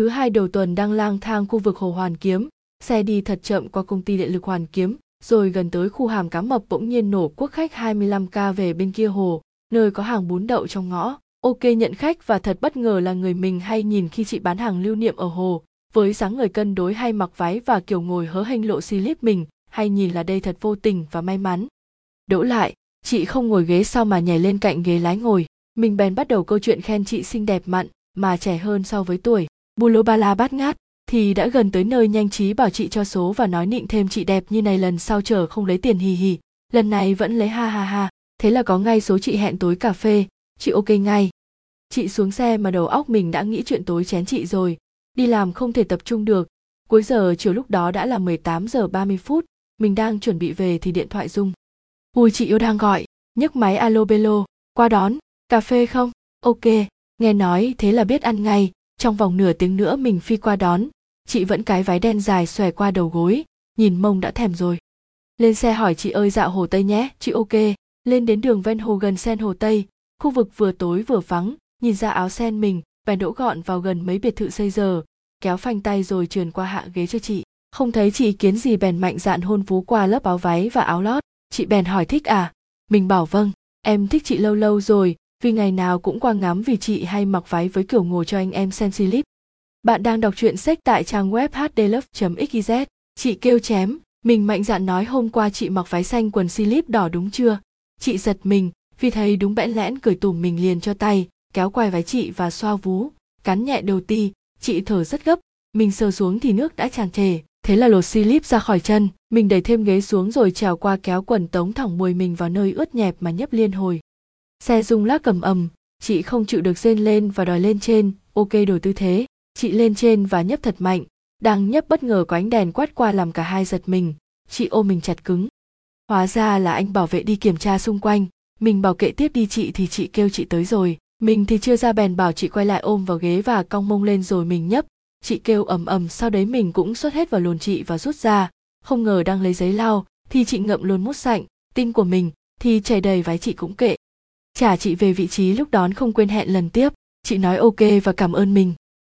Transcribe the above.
Thứ hai đầu tuần đang lang thang khu vực Hồ Hoàn Kiếm, xe đi thật chậm qua công ty điện lực Hoàn Kiếm, rồi gần tới khu hàm cá mập bỗng nhiên nổ quốc khách 25k về bên kia hồ, nơi có hàng bún đậu trong ngõ. Ok nhận khách và thật bất ngờ là người mình hay nhìn khi chị bán hàng lưu niệm ở hồ, với dáng người cân đối hay mặc váy và kiểu ngồi hớ hênh lộ xì lip mình, hay nhìn là đây thật vô tình và may mắn. Đỗ lại, chị không ngồi ghế sau mà nhảy lên cạnh ghế lái ngồi, mình bèn bắt đầu câu chuyện khen chị xinh đẹp mặn, mà trẻ hơn so với tuổi. Bulobala bát ngát, thì đã gần tới nơi nhanh trí bảo chị cho số và nói nịnh thêm chị đẹp như này lần sau chờ không lấy tiền hì hì. Lần này vẫn lấy ha ha ha thế là có ngay số chị hẹn tối cà phê. Chị ok ngay. Chị xuống xe mà đầu óc mình đã nghĩ chuyện tối chén chị rồi. Đi làm không thể tập trung được. Cuối giờ chiều lúc đó đã là 18 giờ 30 phút mình đang chuẩn bị về thì điện thoại rung. Ui chị yêu đang gọi nhấc máy alo belo qua đón cà phê không? Ok nghe nói thế là biết ăn ngay trong vòng nửa tiếng nữa mình phi qua đón, chị vẫn cái váy đen dài xòe qua đầu gối, nhìn mông đã thèm rồi. Lên xe hỏi chị ơi dạo hồ tây nhé, chị ok. Lên đến đường ven hồ gần sen hồ tây, khu vực vừa tối vừa vắng, nhìn ra áo sen mình bèn đỗ gọn vào gần mấy biệt thự xây giờ, kéo phanh tay rồi trườn qua hạ ghế cho chị. Không thấy chị ý kiến gì bèn mạnh dạn hôn vú qua lớp áo váy và áo lót. Chị bèn hỏi thích à? Mình bảo vâng em thích chị lâu lâu rồi vì ngày nào cũng qua ngắm vì chị hay mặc váy với kiểu ngồi cho anh em xem clip bạn đang đọc truyện sách tại trang web hdlove.xyz. Chị kêu chém, mình mạnh dạn nói hôm qua chị mặc váy xanh quần slip đỏ đúng chưa? Chị giật mình, vì thấy đúng bẽn lẽn cười tủm mình liền cho tay, kéo quai váy chị và xoa vú, cắn nhẹ đầu ti, chị thở rất gấp, mình sờ xuống thì nước đã tràn trề, thế là lột slip ra khỏi chân, mình đẩy thêm ghế xuống rồi trèo qua kéo quần tống thẳng mùi mình vào nơi ướt nhẹp mà nhấp liên hồi. Xe rung lắc cầm ầm, chị không chịu được rên lên và đòi lên trên, ok đổi tư thế, chị lên trên và nhấp thật mạnh. Đang nhấp bất ngờ có ánh đèn quát qua làm cả hai giật mình. Chị ôm mình chặt cứng. Hóa ra là anh bảo vệ đi kiểm tra xung quanh. Mình bảo kệ tiếp đi chị thì chị kêu chị tới rồi. Mình thì chưa ra bèn bảo chị quay lại ôm vào ghế và cong mông lên rồi mình nhấp. Chị kêu ầm ầm sau đấy mình cũng xuất hết vào lồn chị và rút ra. Không ngờ đang lấy giấy lau thì chị ngậm luôn mút sạnh. Tinh của mình thì chảy đầy váy chị cũng kệ trả chị về vị trí lúc đón không quên hẹn lần tiếp. Chị nói ok và cảm ơn mình.